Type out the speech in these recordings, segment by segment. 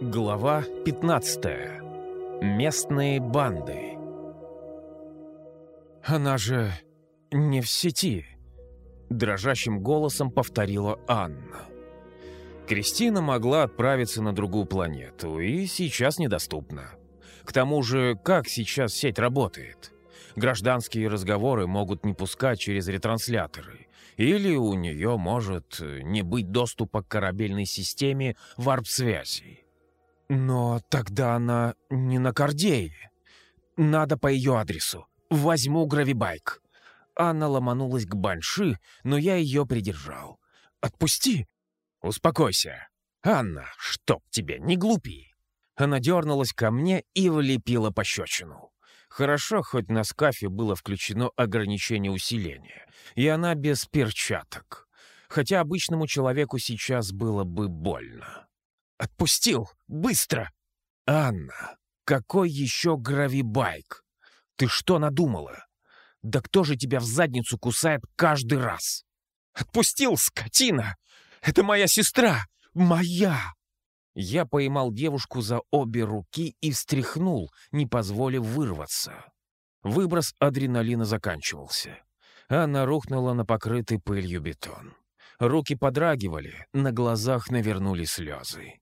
Глава 15. Местные банды. «Она же не в сети», — дрожащим голосом повторила Анна. Кристина могла отправиться на другую планету и сейчас недоступна. К тому же, как сейчас сеть работает? Гражданские разговоры могут не пускать через ретрансляторы. Или у нее может не быть доступа к корабельной системе варп-связи. Но тогда она не на Кордее. Надо по ее адресу. Возьму гравибайк. Анна ломанулась к Банши, но я ее придержал. «Отпусти!» «Успокойся. Анна, чтоб тебе, не глупи!» Она дернулась ко мне и влепила пощечину. Хорошо, хоть на скафе было включено ограничение усиления, и она без перчаток. Хотя обычному человеку сейчас было бы больно. «Отпустил! Быстро!» «Анна, какой еще гравибайк? Ты что надумала? Да кто же тебя в задницу кусает каждый раз?» «Отпустил, скотина! Это моя сестра! Моя!» Я поймал девушку за обе руки и встряхнул, не позволив вырваться. Выброс адреналина заканчивался. Она рухнула на покрытый пылью бетон. Руки подрагивали, на глазах навернули слезы.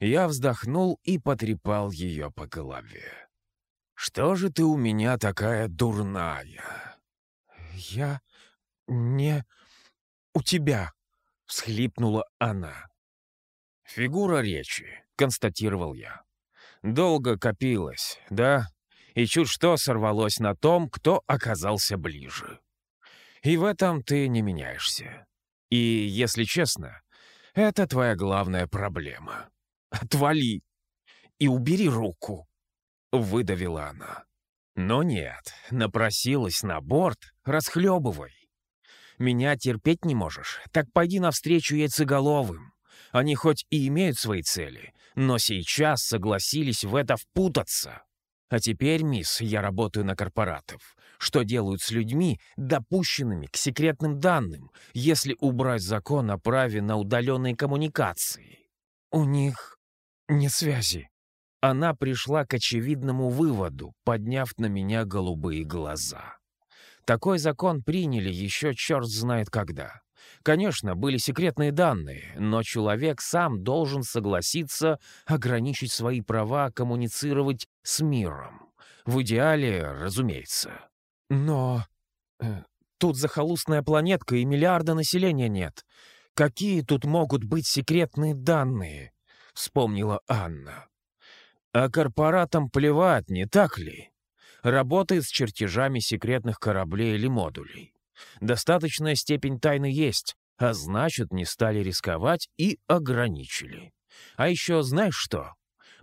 Я вздохнул и потрепал ее по голове. «Что же ты у меня такая дурная?» «Я не у тебя», — всхлипнула она. «Фигура речи», — констатировал я. «Долго копилось, да? И чуть что сорвалось на том, кто оказался ближе. И в этом ты не меняешься. И, если честно, это твоя главная проблема». «Отвали и убери руку!» — выдавила она. Но нет, напросилась на борт, расхлебывай. Меня терпеть не можешь, так пойди навстречу яйцеголовым. Они хоть и имеют свои цели, но сейчас согласились в это впутаться. А теперь, мисс, я работаю на корпоратов. Что делают с людьми, допущенными к секретным данным, если убрать закон о праве на удаленные коммуникации? У них не связи. Она пришла к очевидному выводу, подняв на меня голубые глаза. Такой закон приняли еще черт знает когда. Конечно, были секретные данные, но человек сам должен согласиться ограничить свои права коммуницировать с миром. В идеале, разумеется. Но э, тут захолустная планетка и миллиарда населения нет. Какие тут могут быть секретные данные? — вспомнила Анна. «А корпоратам плевать, не так ли? Работает с чертежами секретных кораблей или модулей. Достаточная степень тайны есть, а значит, не стали рисковать и ограничили. А еще знаешь что?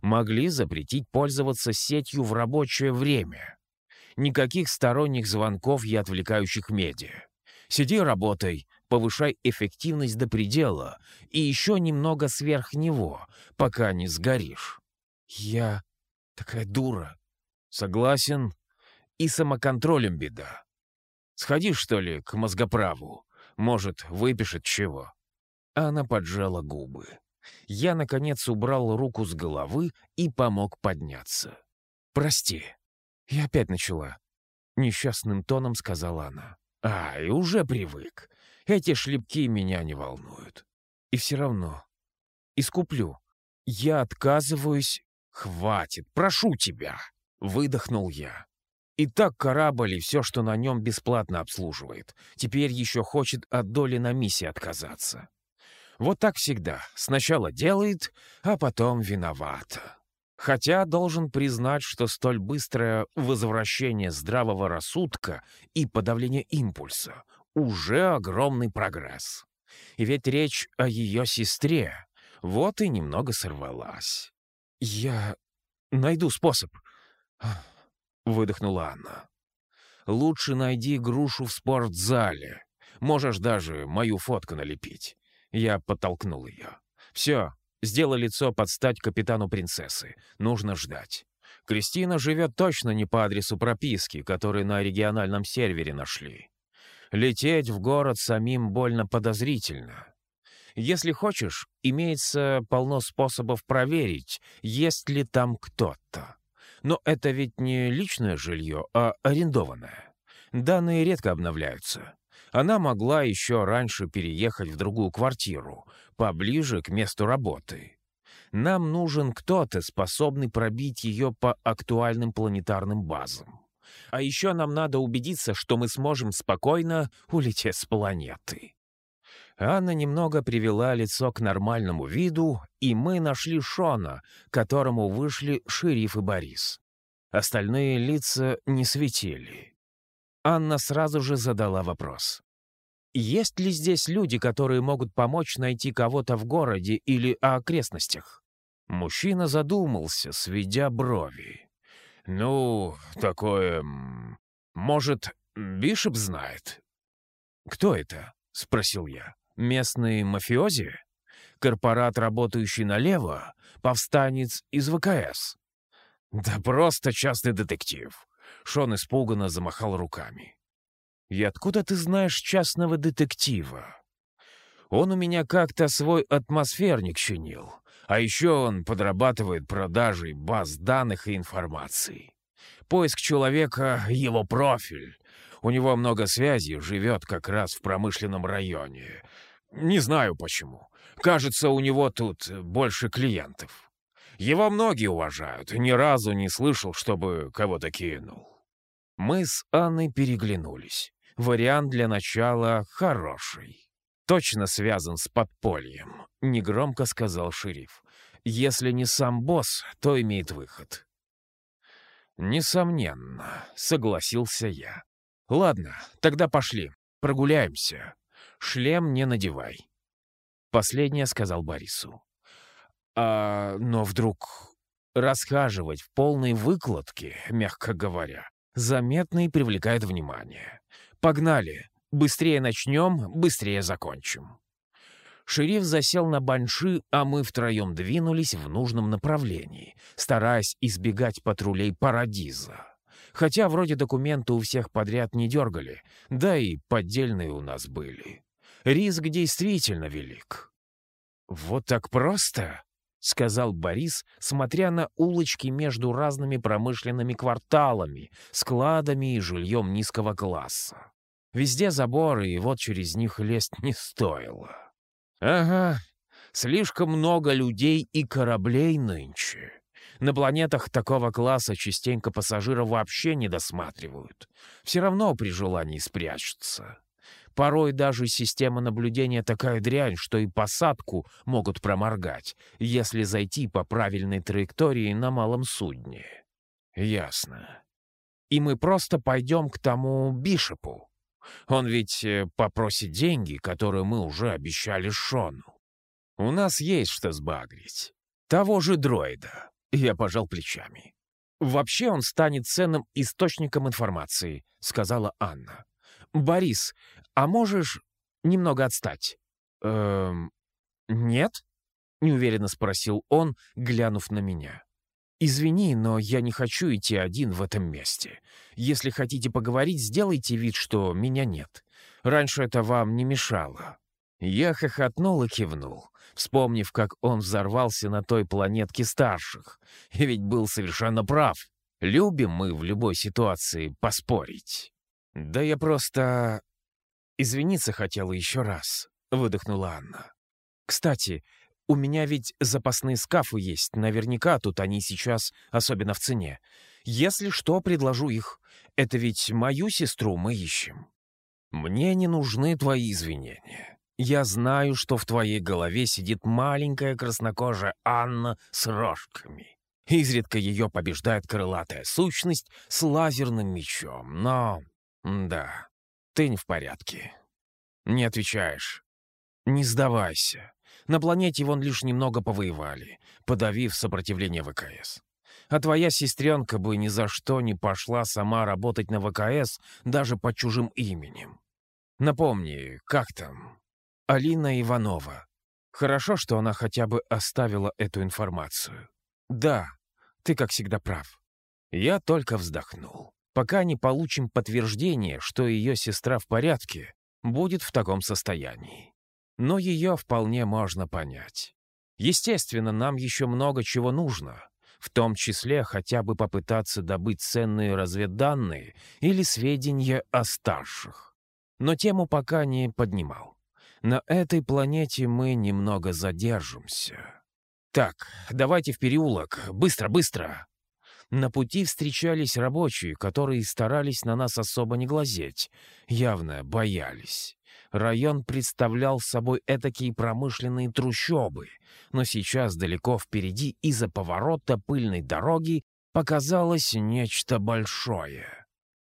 Могли запретить пользоваться сетью в рабочее время. Никаких сторонних звонков и отвлекающих медиа. Сиди работай, повышай эффективность до предела и еще немного сверх него, пока не сгоришь. Я такая дура. Согласен. И самоконтролем беда. Сходи, что ли, к мозгоправу. Может, выпишет чего. Она поджала губы. Я, наконец, убрал руку с головы и помог подняться. «Прости, я опять начала», — несчастным тоном сказала она. «Ай, уже привык. Эти шлепки меня не волнуют. И все равно. Искуплю. Я отказываюсь. Хватит, прошу тебя!» Выдохнул я. И так корабль и все, что на нем, бесплатно обслуживает. Теперь еще хочет от доли на миссии отказаться. Вот так всегда. Сначала делает, а потом виновата. Хотя должен признать, что столь быстрое возвращение здравого рассудка и подавление импульса уже огромный прогресс. И ведь речь о ее сестре. Вот и немного сорвалась. «Я найду способ», — выдохнула Анна. «Лучше найди грушу в спортзале. Можешь даже мою фотку налепить». Я подтолкнул ее. «Все, сделай лицо под стать капитану принцессы. Нужно ждать. Кристина живет точно не по адресу прописки, который на региональном сервере нашли. Лететь в город самим больно подозрительно. Если хочешь, имеется полно способов проверить, есть ли там кто-то. Но это ведь не личное жилье, а арендованное. Данные редко обновляются. Она могла еще раньше переехать в другую квартиру, поближе к месту работы. Нам нужен кто-то, способный пробить ее по актуальным планетарным базам. А еще нам надо убедиться, что мы сможем спокойно улететь с планеты. Анна немного привела лицо к нормальному виду, и мы нашли Шона, которому вышли шериф и Борис. Остальные лица не светили. Анна сразу же задала вопрос. «Есть ли здесь люди, которые могут помочь найти кого-то в городе или окрестностях?» Мужчина задумался, сведя брови. «Ну, такое... Может, Бишоп знает?» «Кто это?» — спросил я. Местный мафиози? Корпорат, работающий налево? Повстанец из ВКС? Да просто частный детектив. Шон испуганно замахал руками. «И откуда ты знаешь частного детектива?» «Он у меня как-то свой атмосферник чинил, а еще он подрабатывает продажей баз данных и информации. Поиск человека — его профиль. У него много связей, живет как раз в промышленном районе. Не знаю почему. Кажется, у него тут больше клиентов. Его многие уважают. Ни разу не слышал, чтобы кого-то кинул. Мы с Анной переглянулись. Вариант для начала хороший. Точно связан с подпольем, негромко сказал шериф. Если не сам босс, то имеет выход. Несомненно, согласился я. Ладно, тогда пошли, прогуляемся. Шлем не надевай. Последнее сказал Борису. А, но вдруг расхаживать в полной выкладке, мягко говоря, заметно и привлекает внимание. Погнали. Быстрее начнем, быстрее закончим. Шериф засел на банши, а мы втроем двинулись в нужном направлении, стараясь избегать патрулей Парадиза. Хотя вроде документы у всех подряд не дергали, да и поддельные у нас были. Риск действительно велик. «Вот так просто?» — сказал Борис, смотря на улочки между разными промышленными кварталами, складами и жильем низкого класса. Везде заборы, и вот через них лезть не стоило. «Ага, слишком много людей и кораблей нынче. На планетах такого класса частенько пассажира вообще не досматривают. Все равно при желании спрячутся. Порой даже система наблюдения такая дрянь, что и посадку могут проморгать, если зайти по правильной траектории на малом судне. Ясно. И мы просто пойдем к тому Бишопу. Он ведь э, попросит деньги, которые мы уже обещали Шону. У нас есть что сбагрить. Того же дроида. Я пожал плечами. «Вообще он станет ценным источником информации», — сказала Анна. «Борис, а можешь немного отстать?» «Эм... Нет?» — неуверенно спросил он, глянув на меня. «Извини, но я не хочу идти один в этом месте. Если хотите поговорить, сделайте вид, что меня нет. Раньше это вам не мешало». Я хохотнул и кивнул, вспомнив, как он взорвался на той планетке старших. И ведь был совершенно прав. Любим мы в любой ситуации поспорить. Да я просто... «Извиниться хотела еще раз», — выдохнула Анна. «Кстати, у меня ведь запасные скафы есть. Наверняка тут они сейчас особенно в цене. Если что, предложу их. Это ведь мою сестру мы ищем. Мне не нужны твои извинения. Я знаю, что в твоей голове сидит маленькая краснокожая Анна с рожками. Изредка ее побеждает крылатая сущность с лазерным мечом. Но, да, ты не в порядке. Не отвечаешь. Не сдавайся. На планете вон лишь немного повоевали, подавив сопротивление ВКС. А твоя сестренка бы ни за что не пошла сама работать на ВКС даже под чужим именем. Напомни, как там? Алина Иванова. Хорошо, что она хотя бы оставила эту информацию. Да, ты, как всегда, прав. Я только вздохнул. Пока не получим подтверждение, что ее сестра в порядке, будет в таком состоянии. Но ее вполне можно понять. Естественно, нам еще много чего нужно, в том числе хотя бы попытаться добыть ценные разведданные или сведения о старших. Но тему пока не поднимал. На этой планете мы немного задержимся. Так, давайте в переулок. Быстро, быстро. На пути встречались рабочие, которые старались на нас особо не глазеть, явно боялись. Район представлял собой этакие промышленные трущобы, но сейчас далеко впереди из-за поворота пыльной дороги показалось нечто большое.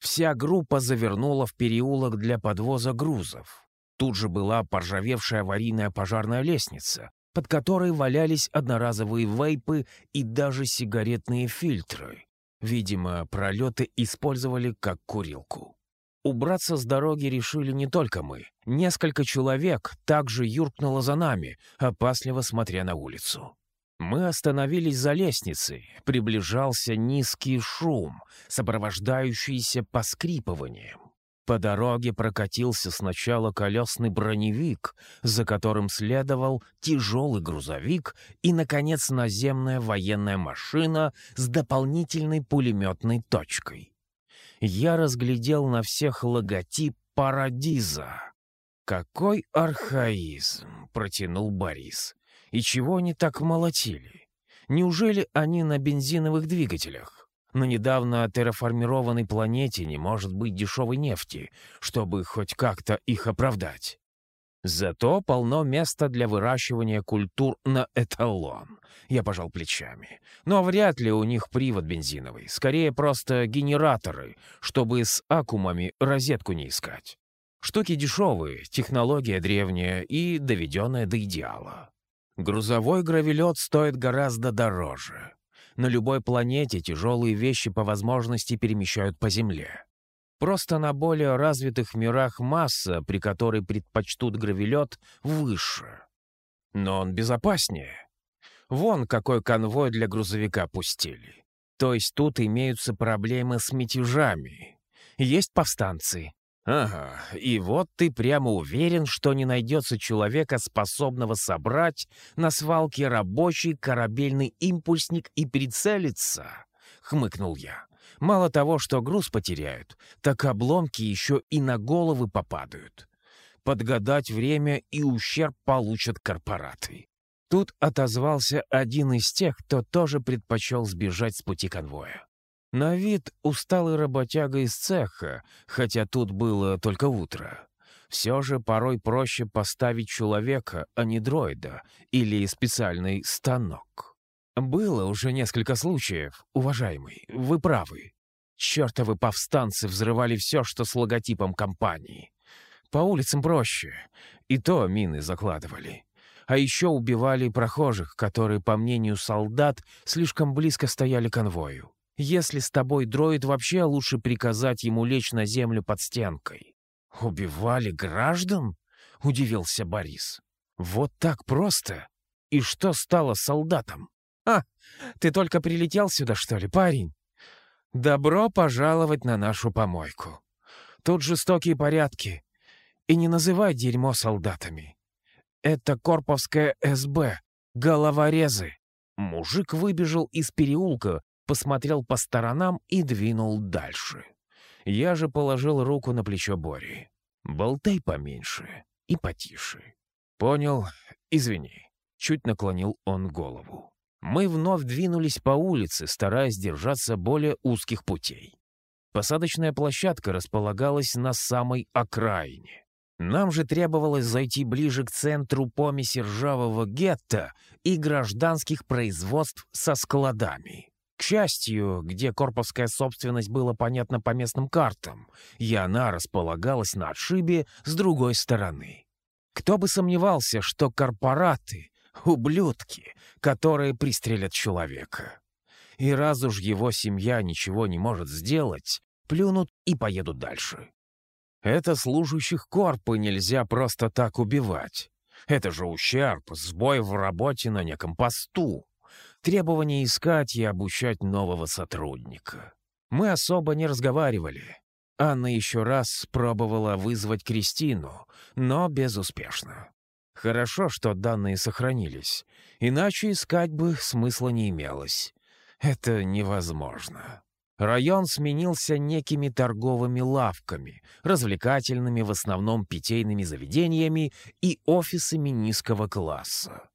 Вся группа завернула в переулок для подвоза грузов. Тут же была поржавевшая аварийная пожарная лестница, под которой валялись одноразовые вейпы и даже сигаретные фильтры. Видимо, пролеты использовали как курилку. Убраться с дороги решили не только мы. Несколько человек также юркнуло за нами, опасливо смотря на улицу. Мы остановились за лестницей. Приближался низкий шум, сопровождающийся поскрипыванием. По дороге прокатился сначала колесный броневик, за которым следовал тяжелый грузовик и, наконец, наземная военная машина с дополнительной пулеметной точкой. Я разглядел на всех логотип «Парадиза». «Какой архаизм!» — протянул Борис. «И чего они так молотили? Неужели они на бензиновых двигателях?» На недавно терраформированной планете не может быть дешевой нефти, чтобы хоть как-то их оправдать. Зато полно места для выращивания культур на эталон. Я пожал плечами. Но вряд ли у них привод бензиновый. Скорее, просто генераторы, чтобы с аккумами розетку не искать. Штуки дешевые, технология древняя и доведенная до идеала. Грузовой гравелет стоит гораздо дороже. На любой планете тяжелые вещи по возможности перемещают по Земле. Просто на более развитых мирах масса, при которой предпочтут гравелет, выше. Но он безопаснее. Вон какой конвой для грузовика пустили. То есть тут имеются проблемы с мятежами. Есть повстанцы, «Ага, и вот ты прямо уверен, что не найдется человека, способного собрать на свалке рабочий корабельный импульсник и прицелиться?» — хмыкнул я. «Мало того, что груз потеряют, так обломки еще и на головы попадают. Подгадать время и ущерб получат корпораты». Тут отозвался один из тех, кто тоже предпочел сбежать с пути конвоя. На вид усталый работяга из цеха, хотя тут было только утро. Все же порой проще поставить человека, а не дроида, или специальный станок. Было уже несколько случаев, уважаемый, вы правы. Чертовы повстанцы взрывали все, что с логотипом компании. По улицам проще, и то мины закладывали. А еще убивали прохожих, которые, по мнению солдат, слишком близко стояли конвою. Если с тобой дроид, вообще лучше приказать ему лечь на землю под стенкой». «Убивали граждан?» — удивился Борис. «Вот так просто? И что стало солдатом?» «А, ты только прилетел сюда, что ли, парень?» «Добро пожаловать на нашу помойку. Тут жестокие порядки. И не называй дерьмо солдатами. Это Корповская СБ, головорезы». Мужик выбежал из переулка, посмотрел по сторонам и двинул дальше. Я же положил руку на плечо Бори. «Болтай поменьше и потише». «Понял. Извини». Чуть наклонил он голову. Мы вновь двинулись по улице, стараясь держаться более узких путей. Посадочная площадка располагалась на самой окраине. Нам же требовалось зайти ближе к центру помеси ржавого гетто и гражданских производств со складами. К счастью, где корповская собственность была понятна по местным картам, и она располагалась на отшибе с другой стороны. Кто бы сомневался, что корпораты — ублюдки, которые пристрелят человека. И раз уж его семья ничего не может сделать, плюнут и поедут дальше. Это служащих корпы нельзя просто так убивать. Это же ущерб, сбой в работе на неком посту требование искать и обучать нового сотрудника. Мы особо не разговаривали. Анна еще раз пробовала вызвать Кристину, но безуспешно. Хорошо, что данные сохранились, иначе искать бы смысла не имелось. Это невозможно. Район сменился некими торговыми лавками, развлекательными в основном питейными заведениями и офисами низкого класса.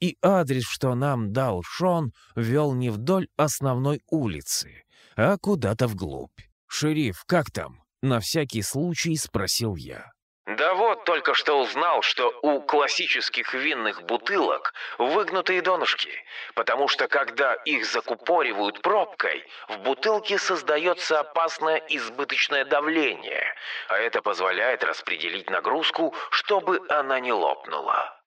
И адрес, что нам дал Шон, вел не вдоль основной улицы, а куда-то вглубь. «Шериф, как там?» — на всякий случай спросил я. Да вот, только что узнал, что у классических винных бутылок выгнутые донышки, потому что когда их закупоривают пробкой, в бутылке создается опасное избыточное давление, а это позволяет распределить нагрузку, чтобы она не лопнула.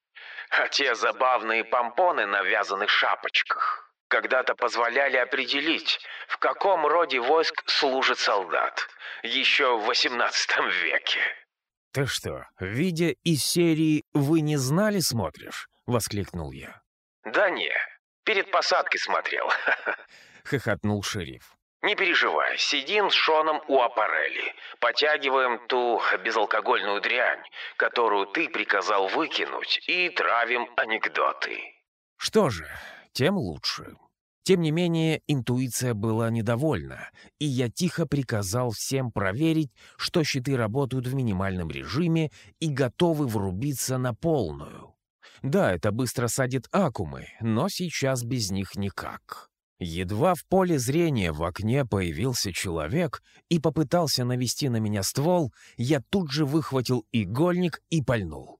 А те забавные помпоны на вязаных шапочках когда-то позволяли определить, в каком роде войск служит солдат, еще в XVIII веке. «Ты что, видя из серии «Вы не знали» смотришь?» — воскликнул я. «Да не, перед посадкой смотрел», — хохотнул шериф. «Не переживай, сидим с Шоном у аппарели, потягиваем ту безалкогольную дрянь, которую ты приказал выкинуть, и травим анекдоты». «Что же, тем лучше. Тем не менее, интуиция была недовольна, и я тихо приказал всем проверить, что щиты работают в минимальном режиме и готовы врубиться на полную. Да, это быстро садит аккумы, но сейчас без них никак. Едва в поле зрения в окне появился человек и попытался навести на меня ствол, я тут же выхватил игольник и пальнул.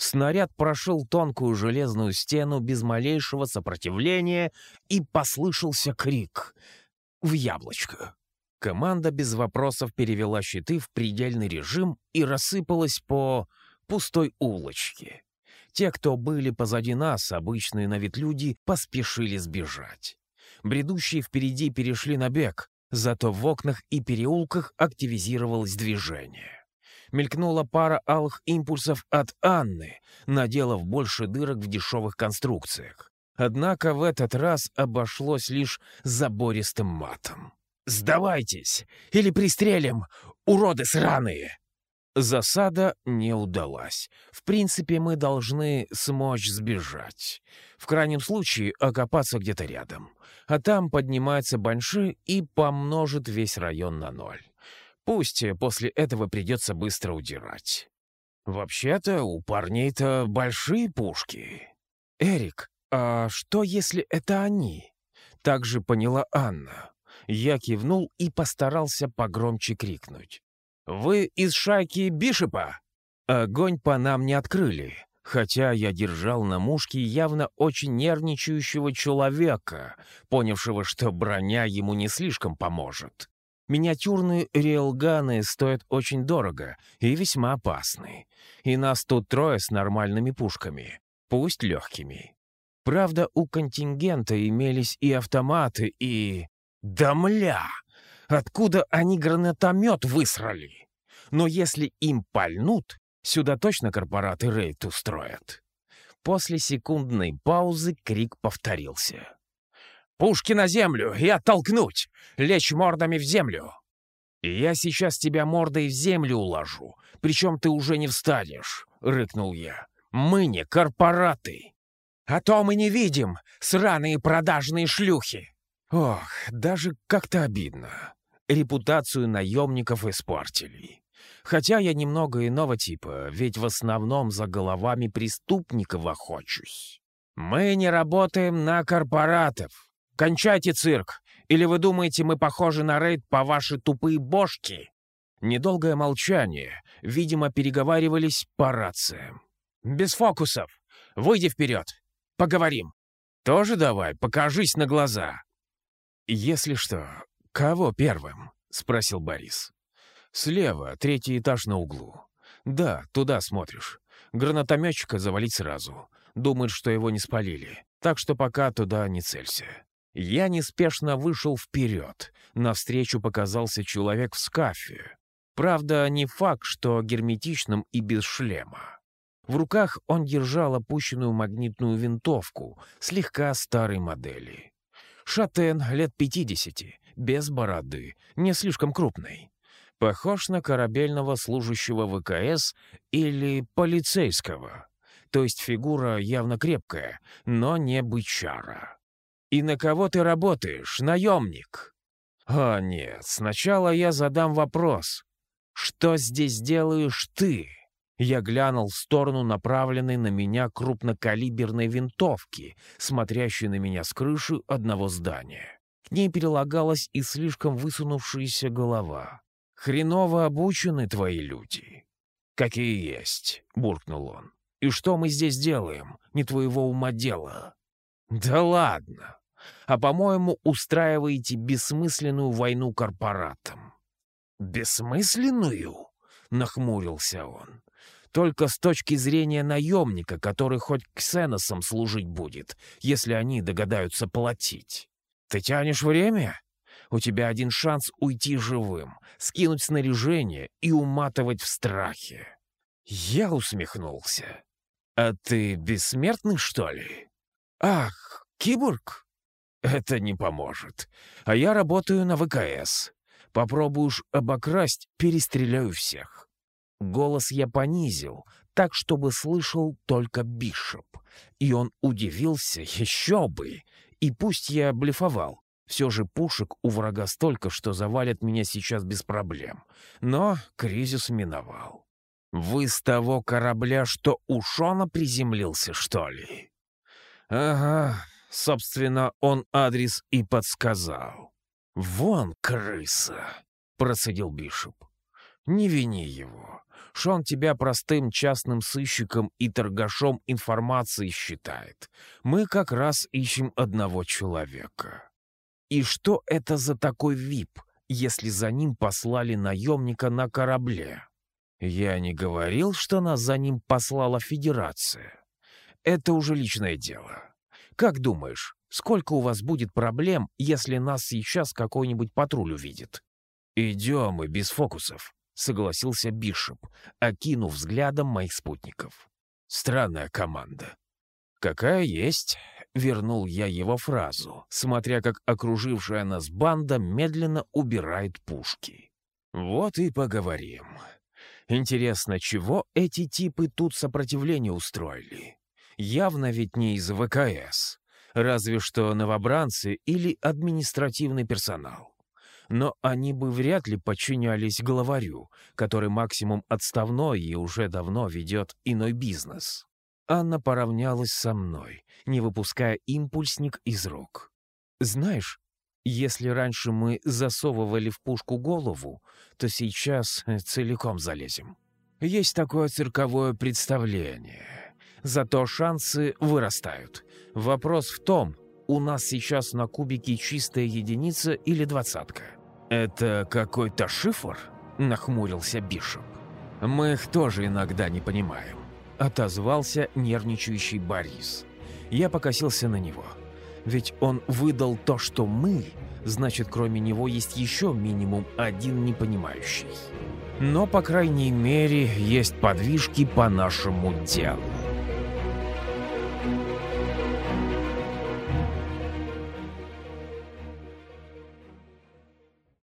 Снаряд прошел тонкую железную стену без малейшего сопротивления, и послышался крик «В яблочко!». Команда без вопросов перевела щиты в предельный режим и рассыпалась по пустой улочке. Те, кто были позади нас, обычные на вид люди, поспешили сбежать. Бредущие впереди перешли на бег, зато в окнах и переулках активизировалось движение мелькнула пара алых импульсов от Анны, наделав больше дырок в дешевых конструкциях. Однако в этот раз обошлось лишь забористым матом. «Сдавайтесь! Или пристрелим! Уроды сраные!» Засада не удалась. В принципе, мы должны смочь сбежать. В крайнем случае, окопаться где-то рядом. А там поднимается Банши и помножит весь район на ноль. Пусть после этого придется быстро удирать. Вообще-то у парней-то большие пушки. Эрик, а что если это они? Так же поняла Анна. Я кивнул и постарался погромче крикнуть. «Вы из шайки Бишепа?» Огонь по нам не открыли, хотя я держал на мушке явно очень нервничающего человека, понявшего, что броня ему не слишком поможет. Миниатюрные рейлганы стоят очень дорого и весьма опасны. И нас тут трое с нормальными пушками, пусть легкими. Правда, у контингента имелись и автоматы, и... Да мля! Откуда они гранатомет высрали? Но если им пальнут, сюда точно корпораты рейд устроят. После секундной паузы крик повторился. Пушки на землю и оттолкнуть! Лечь мордами в землю!» «Я сейчас тебя мордой в землю уложу, причем ты уже не встанешь», — рыкнул я. «Мы не корпораты». «А то мы не видим, сраные продажные шлюхи!» Ох, даже как-то обидно. Репутацию наемников испортили. Хотя я немного иного типа, ведь в основном за головами преступников охочусь. Мы не работаем на корпоратов, «Кончайте цирк! Или вы думаете, мы похожи на рейд по ваши тупые бошки?» Недолгое молчание. Видимо, переговаривались по рациям. «Без фокусов! Выйди вперед! Поговорим!» «Тоже давай, покажись на глаза!» «Если что, кого первым?» — спросил Борис. «Слева, третий этаж на углу. Да, туда смотришь. Гранатометчика завалить сразу. Думают, что его не спалили. Так что пока туда не целься. Я неспешно вышел вперед. Навстречу показался человек в скафе. Правда, не факт, что герметичным и без шлема. В руках он держал опущенную магнитную винтовку, слегка старой модели. Шатен лет пятидесяти, без бороды, не слишком крупный. Похож на корабельного служащего ВКС или полицейского. То есть фигура явно крепкая, но не бычара. «И на кого ты работаешь, наемник?» «О, нет, сначала я задам вопрос. Что здесь делаешь ты?» Я глянул в сторону направленной на меня крупнокалиберной винтовки, смотрящей на меня с крыши одного здания. К ней перелагалась и слишком высунувшаяся голова. «Хреново обучены твои люди». «Какие есть», — буркнул он. «И что мы здесь делаем? Не твоего ума дело». «Да ладно. А, по-моему, устраиваете бессмысленную войну корпоратам». «Бессмысленную?» — нахмурился он. «Только с точки зрения наемника, который хоть ксеносам служить будет, если они догадаются платить. Ты тянешь время? У тебя один шанс уйти живым, скинуть снаряжение и уматывать в страхе». Я усмехнулся. «А ты бессмертный, что ли?» «Ах, киборг?» «Это не поможет. А я работаю на ВКС. Попробуешь обокрасть, перестреляю всех. Голос я понизил, так, чтобы слышал только Бишоп. И он удивился, еще бы. И пусть я блефовал, все же пушек у врага столько, что завалят меня сейчас без проблем. Но кризис миновал. «Вы с того корабля, что у Шона приземлился, что ли?» «Ага, собственно, он адрес и подсказал». «Вон крыса!» — процедил Бишоп. «Не вини его. Шон тебя простым частным сыщиком и торгашом информации считает. Мы как раз ищем одного человека». «И что это за такой ВИП, если за ним послали наемника на корабле?» «Я не говорил, что нас за ним послала Федерация. Это уже личное дело. Как думаешь, Сколько у вас будет проблем, если нас сейчас какой-нибудь патруль увидит?» «Идем и без фокусов», — согласился Бишоп, окинув взглядом моих спутников. «Странная команда». «Какая есть», — вернул я его фразу, смотря как окружившая нас банда медленно убирает пушки. «Вот и поговорим. Интересно, чего эти типы тут сопротивление устроили? Явно ведь не из ВКС разве что новобранцы или административный персонал. Но они бы вряд ли подчинялись главарю, который максимум отставной и уже давно ведет иной бизнес. Анна поравнялась со мной, не выпуская импульсник из рук. «Знаешь, если раньше мы засовывали в пушку голову, то сейчас целиком залезем. Есть такое цирковое представление. Зато шансы вырастают. Вопрос в том, у нас сейчас на кубике чистая единица или двадцатка. «Это какой-то шифр?» — нахмурился Бишоп. «Мы их тоже иногда не понимаем», — отозвался нервничающий Борис. Я покосился на него. Ведь он выдал то, что мы, значит, кроме него есть еще минимум один непонимающий. Но, по крайней мере, есть подвижки по нашему делу.